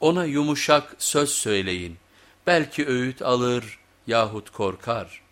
Ona yumuşak söz söyleyin, belki öğüt alır yahut korkar.''